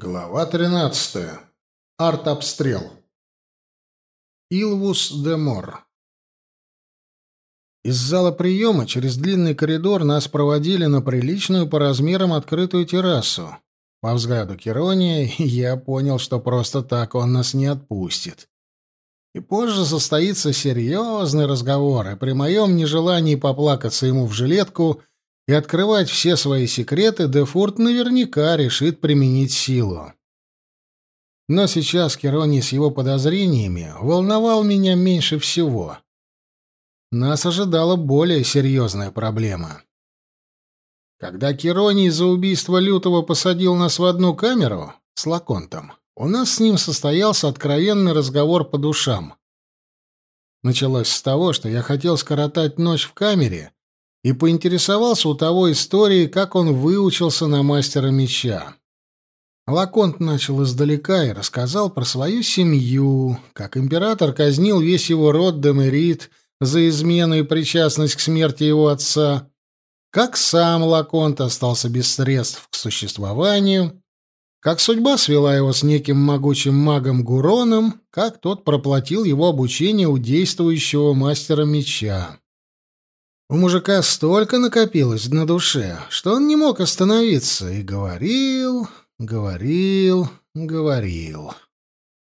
Глава 13. Артобстрел. Илвус де Мор. Из зала приема через длинный коридор нас проводили на приличную по размерам открытую террасу. По взгляду Керония я понял, что просто так он нас не отпустит. И позже состоится серьезный разговор, и при моем нежелании поплакаться ему в жилетку — и открывать все свои секреты Дефурт наверняка решит применить силу. Но сейчас Керони с его подозрениями волновал меня меньше всего. Нас ожидала более серьезная проблема. Когда Кероний за убийство Лютого посадил нас в одну камеру с Лаконтом, у нас с ним состоялся откровенный разговор по душам. Началось с того, что я хотел скоротать ночь в камере и поинтересовался у того истории, как он выучился на мастера меча. Лаконт начал издалека и рассказал про свою семью, как император казнил весь его род Демерит за измену и причастность к смерти его отца, как сам Лаконт остался без средств к существованию, как судьба свела его с неким могучим магом Гуроном, как тот проплатил его обучение у действующего мастера меча. У мужика столько накопилось на душе, что он не мог остановиться и говорил, говорил, говорил.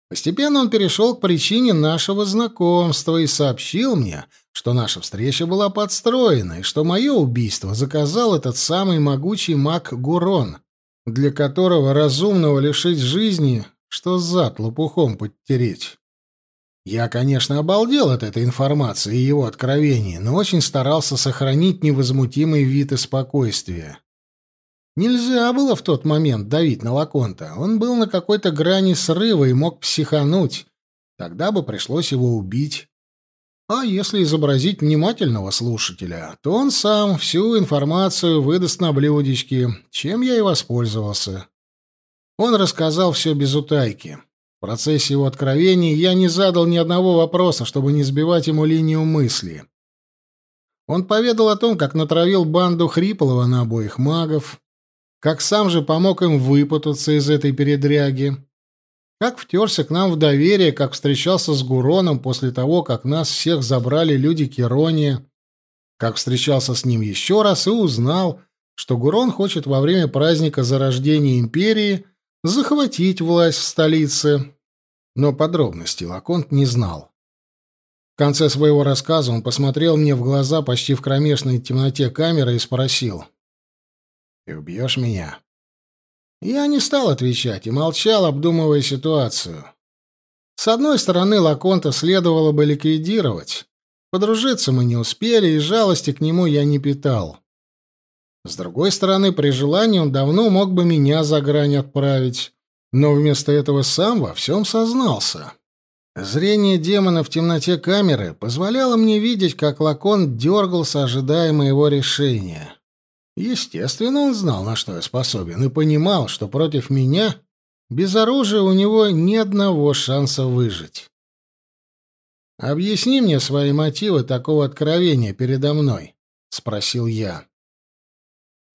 Постепенно он перешел к причине нашего знакомства и сообщил мне, что наша встреча была подстроена и что мое убийство заказал этот самый могучий маг Гурон, для которого разумного лишить жизни, что зад лопухом подтереть. Я, конечно, обалдел от этой информации и его откровений, но очень старался сохранить невозмутимый вид и спокойствие. Нельзя было в тот момент давить на Лаконта. Он был на какой-то грани срыва и мог психануть. Тогда бы пришлось его убить. А если изобразить внимательного слушателя, то он сам всю информацию выдаст на блюдечке, чем я и воспользовался. Он рассказал все без утайки. В процессе его откровений я не задал ни одного вопроса, чтобы не сбивать ему линию мысли. Он поведал о том, как натравил банду Хриполова на обоих магов, как сам же помог им выпутаться из этой передряги, как втерся к нам в доверие, как встречался с Гуроном после того, как нас всех забрали люди Керония, как встречался с ним еще раз и узнал, что Гурон хочет во время праздника зарождения империи – захватить власть в столице. Но подробностей Лаконт не знал. В конце своего рассказа он посмотрел мне в глаза почти в кромешной темноте камеры и спросил. «Ты убьешь меня?» Я не стал отвечать и молчал, обдумывая ситуацию. С одной стороны, Лаконта следовало бы ликвидировать. Подружиться мы не успели, и жалости к нему я не питал. С другой стороны, при желании он давно мог бы меня за грань отправить, но вместо этого сам во всем сознался. Зрение демона в темноте камеры позволяло мне видеть, как Лакон дергался, ожидая моего решения. Естественно, он знал, на что я способен, и понимал, что против меня без оружия у него ни одного шанса выжить. «Объясни мне свои мотивы такого откровения передо мной», — спросил я.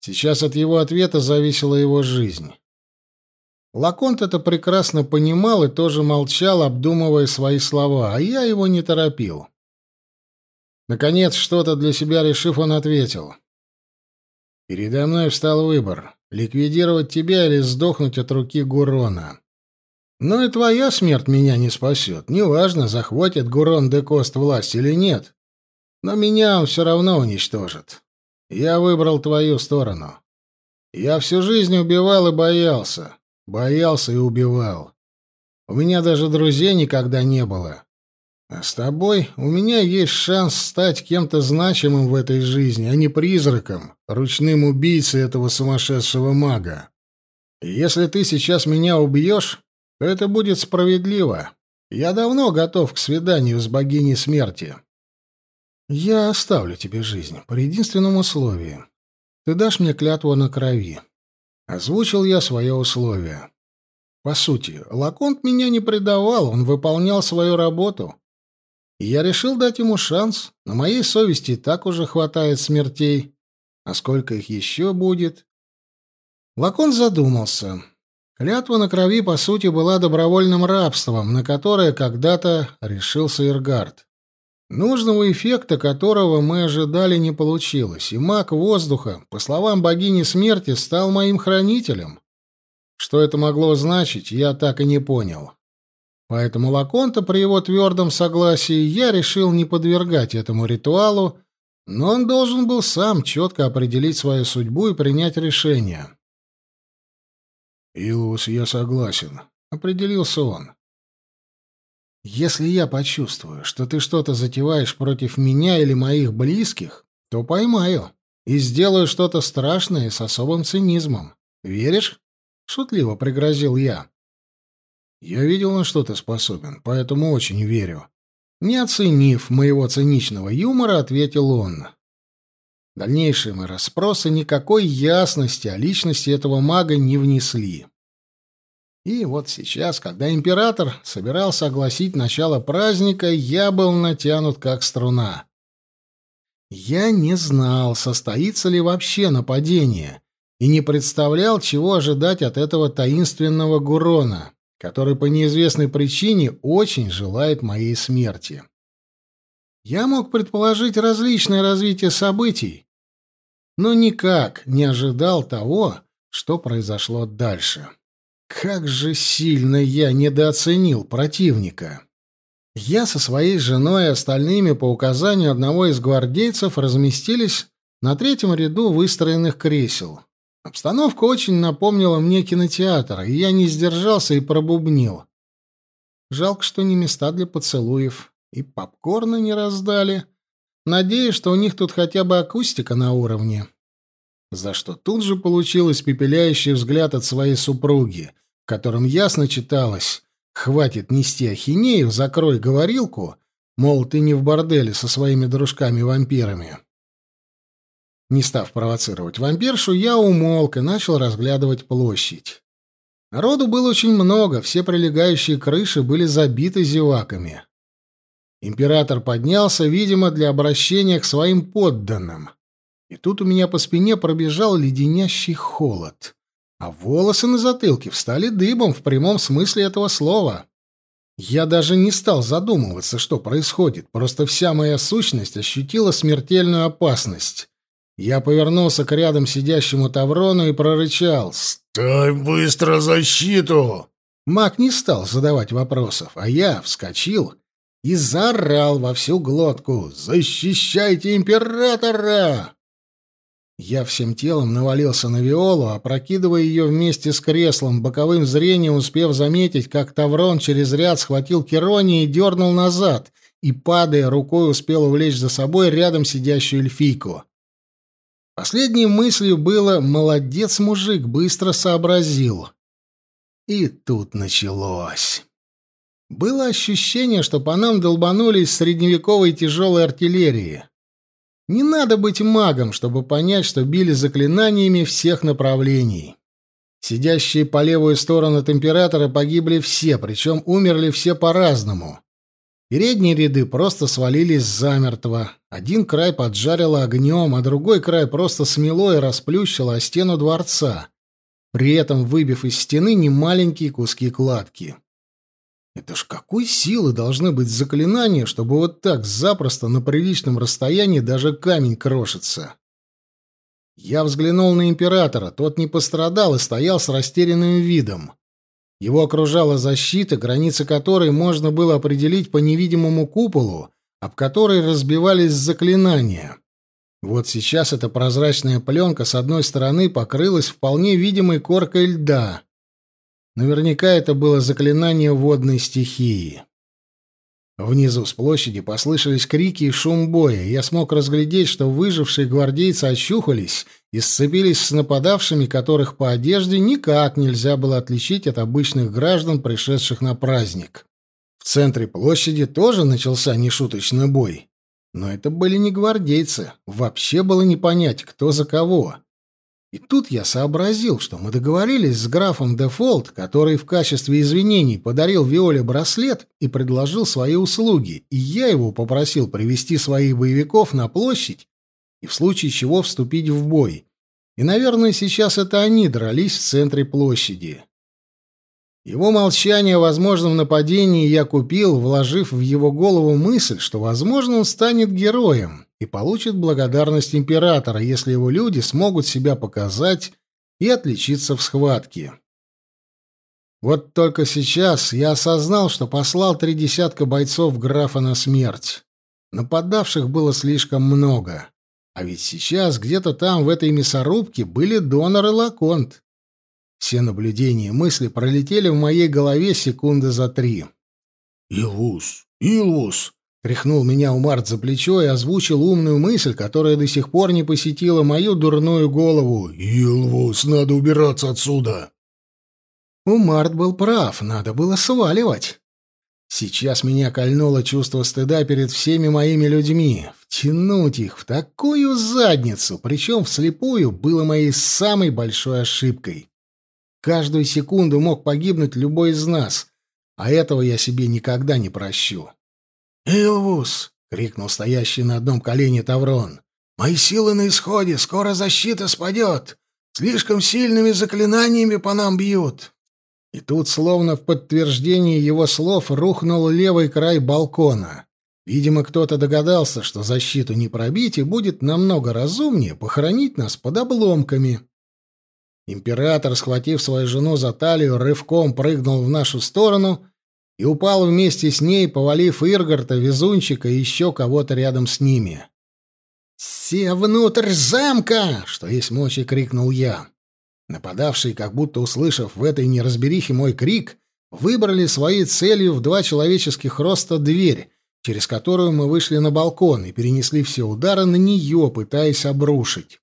Сейчас от его ответа зависела его жизнь. Лаконт это прекрасно понимал и тоже молчал, обдумывая свои слова, а я его не торопил. Наконец, что-то для себя решив, он ответил. «Передо мной встал выбор — ликвидировать тебя или сдохнуть от руки Гурона. Но и твоя смерть меня не спасет. Неважно, захватит Гурон де Кост власть или нет. Но меня он все равно уничтожит. Я выбрал твою сторону. Я всю жизнь убивал и боялся. Боялся и убивал. У меня даже друзей никогда не было. А с тобой у меня есть шанс стать кем-то значимым в этой жизни, а не призраком, ручным убийцей этого сумасшедшего мага. И если ты сейчас меня убьешь, то это будет справедливо. Я давно готов к свиданию с богиней смерти. «Я оставлю тебе жизнь по единственному условию. Ты дашь мне клятву на крови». Озвучил я свое условие. По сути, Лаконт меня не предавал, он выполнял свою работу. И я решил дать ему шанс. На моей совести так уже хватает смертей. А сколько их еще будет? Лакон задумался. Клятва на крови, по сути, была добровольным рабством, на которое когда-то решился Иргард. Нужного эффекта, которого мы ожидали, не получилось, и маг воздуха, по словам богини смерти, стал моим хранителем. Что это могло значить, я так и не понял. Поэтому Лаконта при его твердом согласии я решил не подвергать этому ритуалу, но он должен был сам четко определить свою судьбу и принять решение. «Илус, я согласен», — определился он. «Если я почувствую, что ты что-то затеваешь против меня или моих близких, то поймаю и сделаю что-то страшное с особым цинизмом. Веришь?» — шутливо пригрозил я. «Я видел, на что ты способен, поэтому очень верю». Не оценив моего циничного юмора, ответил он. Дальнейшие мои расспросы никакой ясности о личности этого мага не внесли. И вот сейчас, когда император собирался огласить начало праздника, я был натянут как струна. Я не знал, состоится ли вообще нападение, и не представлял, чего ожидать от этого таинственного Гурона, который по неизвестной причине очень желает моей смерти. Я мог предположить различное развитие событий, но никак не ожидал того, что произошло дальше. Как же сильно я недооценил противника. Я со своей женой и остальными по указанию одного из гвардейцев разместились на третьем ряду выстроенных кресел. Обстановка очень напомнила мне кинотеатр, и я не сдержался и пробубнил. Жалко, что не места для поцелуев и попкорна не раздали. Надеюсь, что у них тут хотя бы акустика на уровне. За что тут же получил испепеляющий взгляд от своей супруги, в котором ясно читалось «Хватит нести ахинею, закрой говорилку», мол, ты не в борделе со своими дружками-вампирами. Не став провоцировать вампиршу, я умолк и начал разглядывать площадь. Народу было очень много, все прилегающие крыши были забиты зеваками. Император поднялся, видимо, для обращения к своим подданным. И тут у меня по спине пробежал леденящий холод, а волосы на затылке встали дыбом в прямом смысле этого слова. Я даже не стал задумываться, что происходит, просто вся моя сущность ощутила смертельную опасность. Я повернулся к рядом сидящему Таврону и прорычал «Стой быстро защиту!» Маг не стал задавать вопросов, а я вскочил и заорал во всю глотку «Защищайте императора!» Я всем телом навалился на Виолу, опрокидывая ее вместе с креслом, боковым зрением успев заметить, как Таврон через ряд схватил Керони и дернул назад, и, падая, рукой успел увлечь за собой рядом сидящую эльфийку. Последней мыслью было «молодец, мужик, быстро сообразил». И тут началось. Было ощущение, что по нам долбанули из средневековой тяжелой артиллерии. Не надо быть магом, чтобы понять, что били заклинаниями всех направлений. Сидящие по левую сторону от императора погибли все, причем умерли все по-разному. Передние ряды просто свалились замертво. Один край поджарило огнем, а другой край просто смело и расплющило о стену дворца, при этом выбив из стены немаленькие куски кладки. Это ж какой силы должны быть заклинания, чтобы вот так запросто на приличном расстоянии даже камень крошится? Я взглянул на императора, тот не пострадал и стоял с растерянным видом. Его окружала защита, границы которой можно было определить по невидимому куполу, об который разбивались заклинания. Вот сейчас эта прозрачная пленка с одной стороны покрылась вполне видимой коркой льда, Наверняка это было заклинание водной стихии. Внизу с площади послышались крики и шум боя. Я смог разглядеть, что выжившие гвардейцы очухались и сцепились с нападавшими, которых по одежде никак нельзя было отличить от обычных граждан, пришедших на праздник. В центре площади тоже начался нешуточный бой. Но это были не гвардейцы. Вообще было не понять, кто за кого. И тут я сообразил, что мы договорились с графом Дефолт, который в качестве извинений подарил Виоле браслет и предложил свои услуги, и я его попросил привести своих боевиков на площадь и в случае чего вступить в бой. И, наверное, сейчас это они дрались в центре площади. Его молчание о возможном нападении я купил, вложив в его голову мысль, что, возможно, он станет героем и получит благодарность императора, если его люди смогут себя показать и отличиться в схватке. Вот только сейчас я осознал, что послал три десятка бойцов графа на смерть. Нападавших было слишком много. А ведь сейчас где-то там, в этой мясорубке, были донор и Лаконт. Все наблюдения и мысли пролетели в моей голове секунды за три. «Илвус! Илвус!» — тряхнул меня Умарт за плечо и озвучил умную мысль, которая до сих пор не посетила мою дурную голову. «Илвус, надо убираться отсюда!» Умарт был прав, надо было сваливать. Сейчас меня кольнуло чувство стыда перед всеми моими людьми. Втянуть их в такую задницу, причем вслепую, было моей самой большой ошибкой. Каждую секунду мог погибнуть любой из нас, а этого я себе никогда не прощу. «Илвус!» — крикнул стоящий на одном колене Таврон. «Мои силы на исходе, скоро защита спадет! Слишком сильными заклинаниями по нам бьют!» И тут, словно в подтверждение его слов, рухнул левый край балкона. Видимо, кто-то догадался, что защиту не пробить, и будет намного разумнее похоронить нас под обломками. Император, схватив свою жену за талию, рывком прыгнул в нашу сторону и упал вместе с ней, повалив Иргарта, Везунчика и еще кого-то рядом с ними. «Все внутрь замка!» — что есть мочи, крикнул я. Нападавшие, как будто услышав в этой неразберихе мой крик, выбрали своей целью в два человеческих роста дверь, через которую мы вышли на балкон и перенесли все удары на нее, пытаясь обрушить.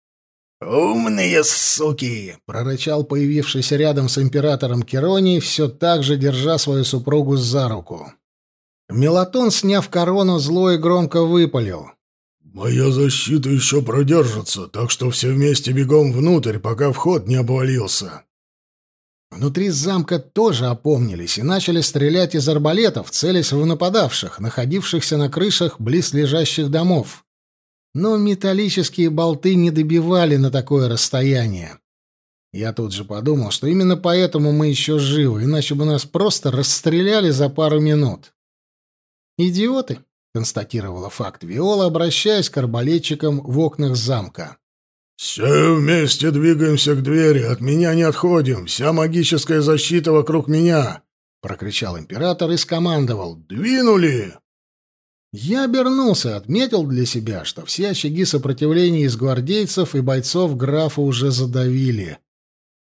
«Умные суки!» — прорычал появившийся рядом с императором Кероний, все так же держа свою супругу за руку. Мелатон, сняв корону, зло и громко выпалил. «Моя защита еще продержится, так что все вместе бегом внутрь, пока вход не обвалился». Внутри замка тоже опомнились и начали стрелять из арбалетов, целясь в нападавших, находившихся на крышах близлежащих домов. Но металлические болты не добивали на такое расстояние. Я тут же подумал, что именно поэтому мы еще живы, иначе бы нас просто расстреляли за пару минут. «Идиоты!» — констатировала факт Виола, обращаясь к арбалетчикам в окнах замка. «Все вместе двигаемся к двери, от меня не отходим, вся магическая защита вокруг меня!» — прокричал император и скомандовал. «Двинули!» Я обернулся, отметил для себя, что все очаги сопротивления из гвардейцев и бойцов графа уже задавили.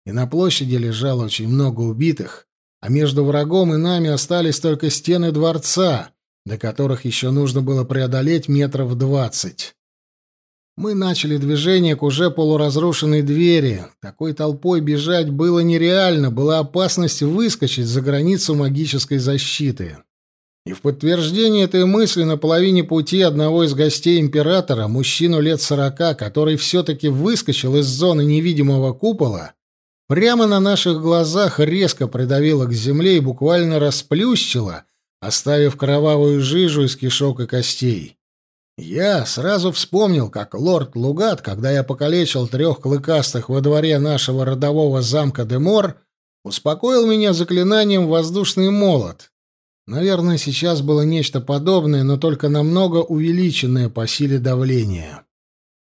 И на площади лежало очень много убитых, а между врагом и нами остались только стены дворца, до которых еще нужно было преодолеть метров двадцать. Мы начали движение к уже полуразрушенной двери. Такой толпой бежать было нереально, была опасность выскочить за границу магической защиты. И в подтверждение этой мысли на половине пути одного из гостей императора, мужчину лет сорока, который все-таки выскочил из зоны невидимого купола, прямо на наших глазах резко придавило к земле и буквально расплющило, оставив кровавую жижу из кишок и костей. Я сразу вспомнил, как лорд Лугат, когда я покалечил трех клыкастых во дворе нашего родового замка Демор, успокоил меня заклинанием «Воздушный молот». Наверное, сейчас было нечто подобное, но только намного увеличенное по силе давления.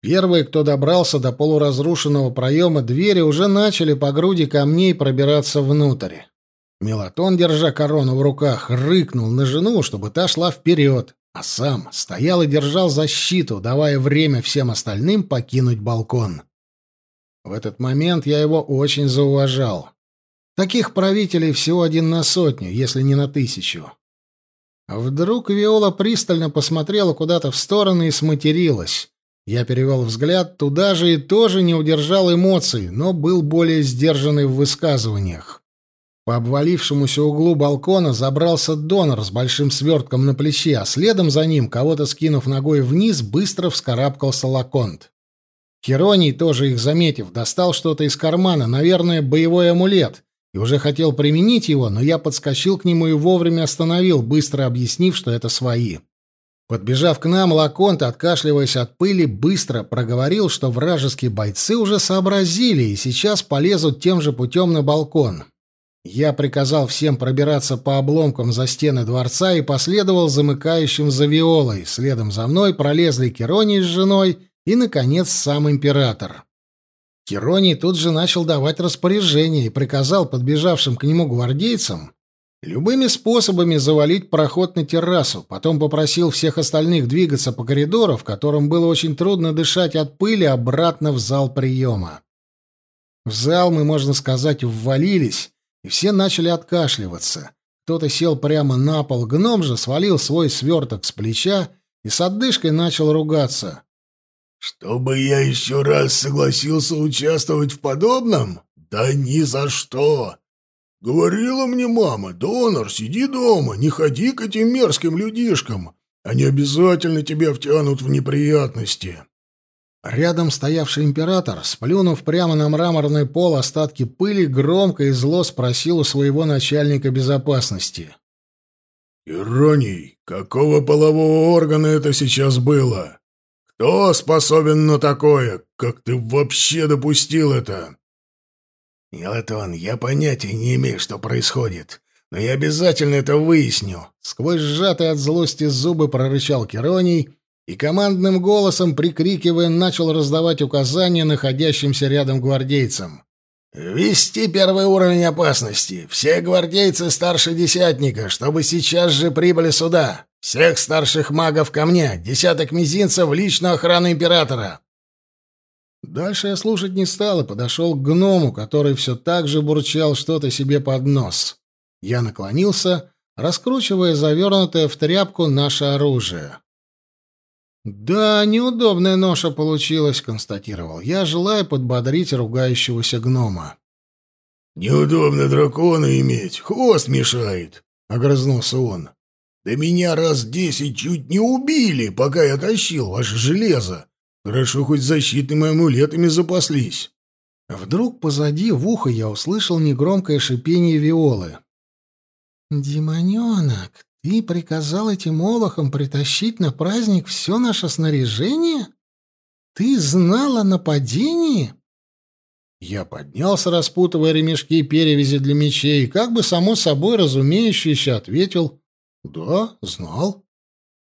Первые, кто добрался до полуразрушенного проема двери, уже начали по груди камней пробираться внутрь. Мелатон, держа корону в руках, рыкнул на жену, чтобы та шла вперед, а сам стоял и держал защиту, давая время всем остальным покинуть балкон. В этот момент я его очень зауважал. Таких правителей всего один на сотню, если не на тысячу. Вдруг Виола пристально посмотрела куда-то в сторону и сматерилась. Я перевел взгляд туда же и тоже не удержал эмоций, но был более сдержанный в высказываниях. По обвалившемуся углу балкона забрался донор с большим свертком на плече, а следом за ним, кого-то скинув ногой вниз, быстро вскарабкался Лаконт. Хероний, тоже их заметив, достал что-то из кармана, наверное, боевой амулет, и уже хотел применить его, но я подскочил к нему и вовремя остановил, быстро объяснив, что это свои. Подбежав к нам, Лаконт, откашливаясь от пыли, быстро проговорил, что вражеские бойцы уже сообразили и сейчас полезут тем же путем на балкон. Я приказал всем пробираться по обломкам за стены дворца и последовал замыкающим за Виолой. Следом за мной пролезли Кероний с женой и, наконец, сам император. Кероний тут же начал давать распоряжения и приказал подбежавшим к нему гвардейцам любыми способами завалить проход на террасу, потом попросил всех остальных двигаться по коридору, в котором было очень трудно дышать от пыли, обратно в зал приема. В зал мы, можно сказать, ввалились, и все начали откашливаться. Кто-то сел прямо на пол, гном же свалил свой сверток с плеча и с отдышкой начал ругаться. «Чтобы я еще раз согласился участвовать в подобном? Да ни за что! Говорила мне мама, донор, сиди дома, не ходи к этим мерзким людишкам. Они обязательно тебя втянут в неприятности». Рядом стоявший император, сплюнув прямо на мраморный пол остатки пыли, громко и зло спросил у своего начальника безопасности. «Ироний, какого полового органа это сейчас было? Кто способен на такое? Как ты вообще допустил это?» «Елатон, я понятия не имею, что происходит, но я обязательно это выясню», — сквозь сжатые от злости зубы прорычал Кероний — и командным голосом, прикрикивая, начал раздавать указания находящимся рядом гвардейцам. «Вести первый уровень опасности. Все гвардейцы старше десятника, чтобы сейчас же прибыли сюда. Всех старших магов ко мне. Десяток мизинцев в личную охрану императора». Дальше я слушать не стал и подошел к гному, который все так же бурчал что-то себе под нос. Я наклонился, раскручивая завернутое в тряпку наше оружие. «Да, неудобная ноша получилась», — констатировал я, желая подбодрить ругающегося гнома. «Неудобно дракона иметь, хвост мешает», — огрызнулся он. «Да меня раз десять чуть не убили, пока я тащил ваше железо. Хорошо, хоть защитными амулетами запаслись». Вдруг позади в ухо я услышал негромкое шипение виолы. «Демоненок, ты приказал этим олохам притащить на праздник все наше снаряжение? Ты знал о нападении?» Я поднялся, распутывая ремешки и перевязи для мечей, и как бы само собой разумеющийся ответил «Да, знал».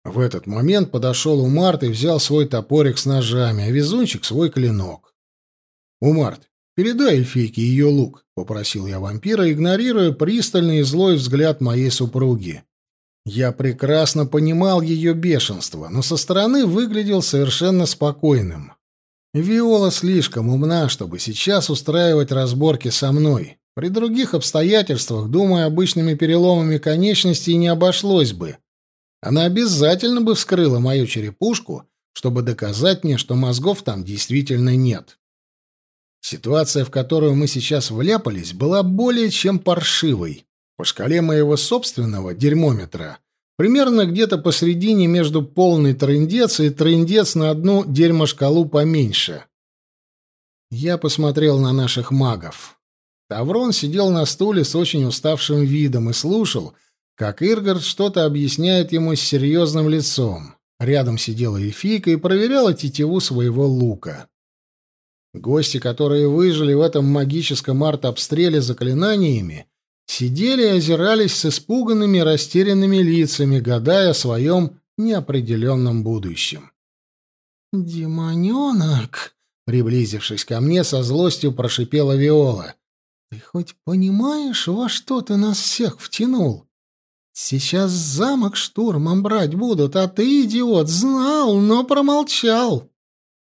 В этот момент подошел Умарт и взял свой топорик с ножами, а везунчик — свой клинок. «Умарт, передай эльфийке ее лук», — попросил я вампира, игнорируя пристальный и злой взгляд моей супруги. Я прекрасно понимал ее бешенство, но со стороны выглядел совершенно спокойным. Виола слишком умна, чтобы сейчас устраивать разборки со мной. При других обстоятельствах, думаю, обычными переломами конечностей не обошлось бы. Она обязательно бы вскрыла мою черепушку, чтобы доказать мне, что мозгов там действительно нет. Ситуация, в которую мы сейчас вляпались, была более чем паршивой. По шкале моего собственного дерьмометра примерно где-то посредине между полный трындец и трындец на одну дерьмошкалу поменьше. Я посмотрел на наших магов. Таврон сидел на стуле с очень уставшим видом и слушал, как Иргард что-то объясняет ему с серьезным лицом. Рядом сидела эльфийка и проверяла тетиву своего лука. Гости, которые выжили в этом магическом арт-обстреле заклинаниями, сидели и озирались с испуганными, растерянными лицами, гадая о своем неопределенном будущем. «Демоненок!» — приблизившись ко мне, со злостью прошипела Виола. «Ты хоть понимаешь, во что ты нас всех втянул? Сейчас замок штурмом брать будут, а ты, идиот, знал, но промолчал!»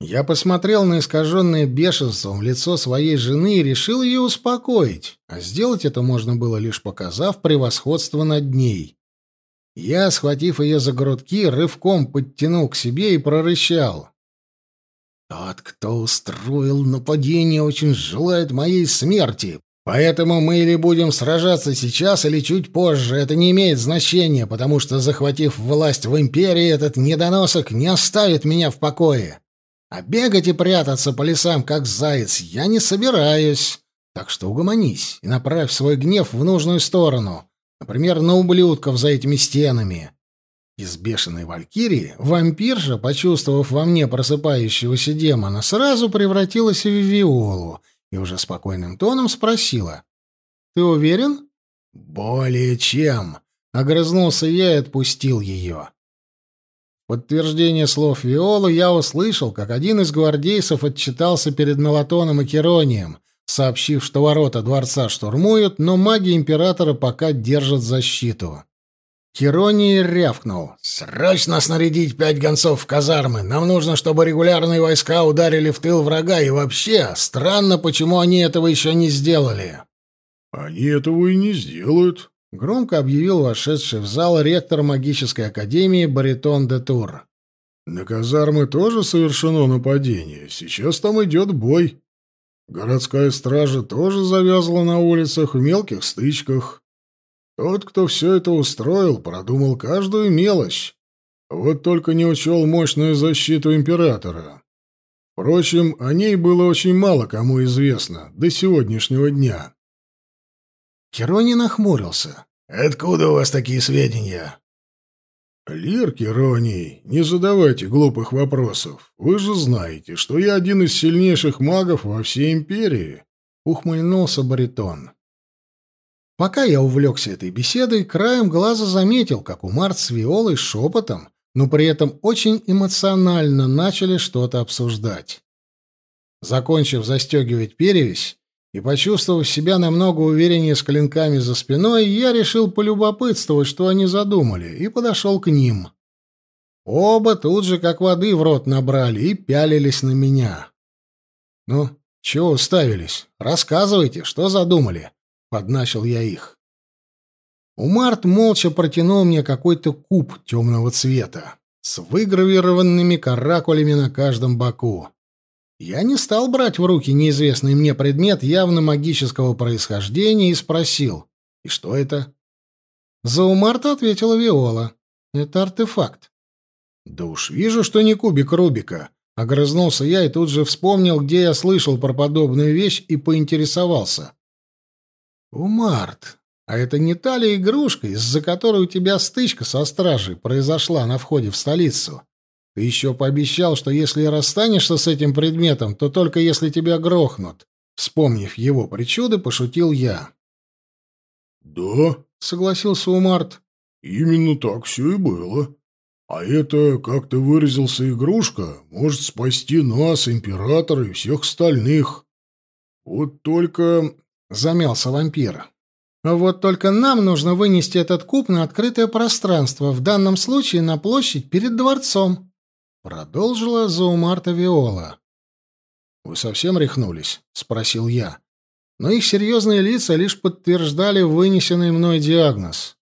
Я посмотрел на искаженное бешенством лицо своей жены и решил ее успокоить, а сделать это можно было лишь показав превосходство над ней. Я, схватив ее за грудки, рывком подтянул к себе и прорычал. «Тот, кто устроил нападение, очень желает моей смерти, поэтому мы или будем сражаться сейчас, или чуть позже, это не имеет значения, потому что, захватив власть в империи, этот недоносок не оставит меня в покое». А бегать и прятаться по лесам, как заяц, я не собираюсь. Так что угомонись и направь свой гнев в нужную сторону. Например, на ублюдков за этими стенами. Из бешеной валькирии вампирша, почувствовав во мне просыпающегося демона, сразу превратилась в Виолу и уже спокойным тоном спросила. Ты уверен?» «Более чем», — огрызнулся я и отпустил ее. Подтверждение слов Виолы я услышал, как один из гвардейцев отчитался перед Мелатоном и Керонием, сообщив, что ворота дворца штурмуют, но маги императора пока держат защиту. Кероний рявкнул. «Срочно снарядить пять гонцов в казармы. Нам нужно, чтобы регулярные войска ударили в тыл врага. И вообще, странно, почему они этого еще не сделали». «Они этого и не сделают», — громко объявил вошедший в зал ректор магической академии Баритон де Тур. «На казармы тоже совершено нападение. Сейчас там идет бой. Городская стража тоже завязла на улицах в мелких стычках. Тот, кто все это устроил, продумал каждую мелочь. Вот только не учел мощную защиту императора. Впрочем, о ней было очень мало кому известно до сегодняшнего дня. Керони нахмурился. «Откуда у вас такие сведения?» «Лир Кероний, не задавайте глупых вопросов. Вы же знаете, что я один из сильнейших магов во всей империи», — ухмыльнулся баритон. Пока я увлекся этой беседой, краем глаза заметил, как Умар с Виолой шепотом, но при этом очень эмоционально начали что-то обсуждать. Закончив застегивать перевязь и почувствовав себя намного увереннее с клинками за спиной, я решил полюбопытствовать, что они задумали, и подошел к ним. Оба тут же как воды в рот набрали и пялились на меня. «Ну, чего уставились? Рассказывайте, что задумали?» Подначил я их. Умарт молча протянул мне какой-то куб темного цвета с выгравированными каракулями на каждом боку. Я не стал брать в руки неизвестный мне предмет явно магического происхождения и спросил, «И что это?» За Умарта ответила Виола. «Это артефакт». «Да уж вижу, что не кубик Рубика», — огрызнулся я и тут же вспомнил, где я слышал про подобную вещь и поинтересовался. «Умарт, а это не та ли игрушка, из-за которой у тебя стычка со стражей произошла на входе в столицу? Ты еще пообещал, что если расстанешься с этим предметом, то только если тебя грохнут». Вспомнив его причуды, пошутил я. «Да», — согласился Умарт. «Именно так все и было. А это, как ты выразился, игрушка, может спасти нас, императора и всех остальных. Вот только замялся вампир. Вот только нам нужно вынести этот куб на открытое пространство, в данном случае на площадь перед дворцом, продолжила Заумарта Виола. Вы совсем рехнулись, спросил я. Но их серьезные лица лишь подтверждали вынесенный мной диагноз.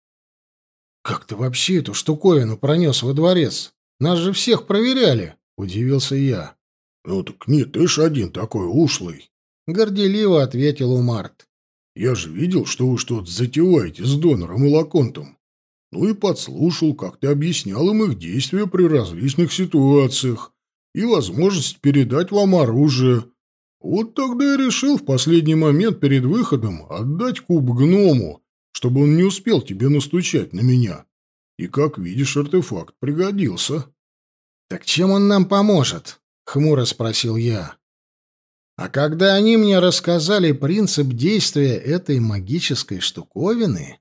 Как ты вообще эту штуковину пронес во дворец? Нас же всех проверяли, удивился я. Ну так нет, ты ж один такой ушлый. — горделиво ответил Умарт. «Я же видел, что вы что-то затеваете с донором и лаконтом. Ну и подслушал, как ты объяснял им их действия при различных ситуациях и возможность передать вам оружие. Вот тогда я решил в последний момент перед выходом отдать куб гному, чтобы он не успел тебе настучать на меня. И, как видишь, артефакт пригодился». «Так чем он нам поможет?» — хмуро спросил я. А когда они мне рассказали принцип действия этой магической штуковины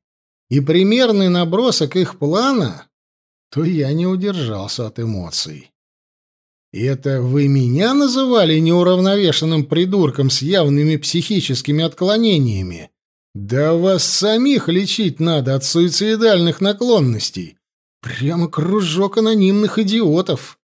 и примерный набросок их плана, то я не удержался от эмоций. И это вы меня называли неуравновешенным придурком с явными психическими отклонениями? Да вас самих лечить надо от суицидальных наклонностей. Прямо кружок анонимных идиотов.